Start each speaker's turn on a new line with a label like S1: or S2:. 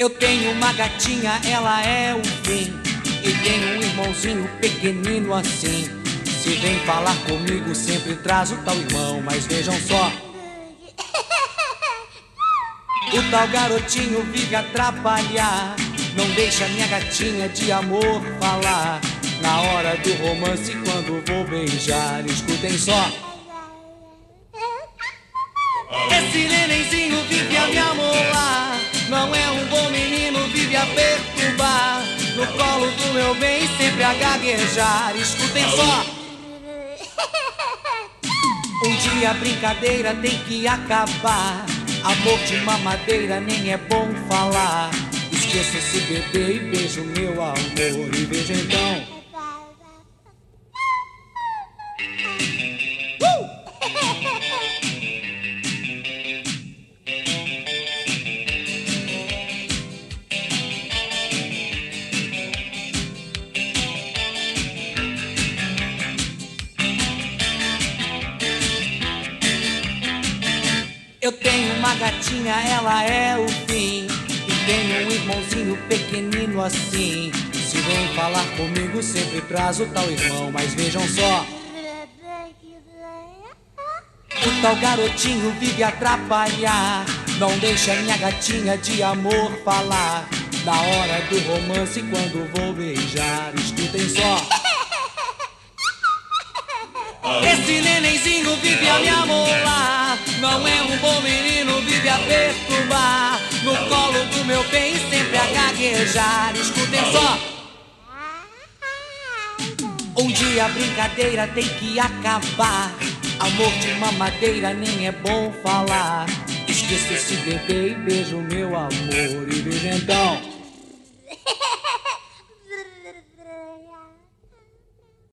S1: Eu tenho uma gatinha, ela é o fim. E tenho um irmãozinho pequenino assim. Se vem falar comigo, sempre traz o tal irmão. Mas vejam só. O tal garotinho vive atrapalhar. Não deixa minha gatinha de amor falar. Na hora do romance, quando vou beijar, escutem só. Esse nenenzinho vive a me. No colo do meu bem, sempre a gaguejar. Escutem só. Um dia a brincadeira tem que acabar. Amor de mamadeira nem é bom falar. Esqueça esse bebê e beijo meu amor. E veja então. Eu tenho uma gatinha, ela é o fim. E tenho um irmãozinho pequenino assim. Se vem falar comigo, sempre traz o tal irmão. Mas vejam só. O tal garotinho vive atrapalhar. Não deixa minha gatinha de amor falar. Na hora do romance, quando vou beijar, escutem só. Esse nenenzinho Um dia a brincadeira tem que acabar. Amor de mamadeira nem é bom falar. Esqueça esse bebê e beijo meu amor. E veja então.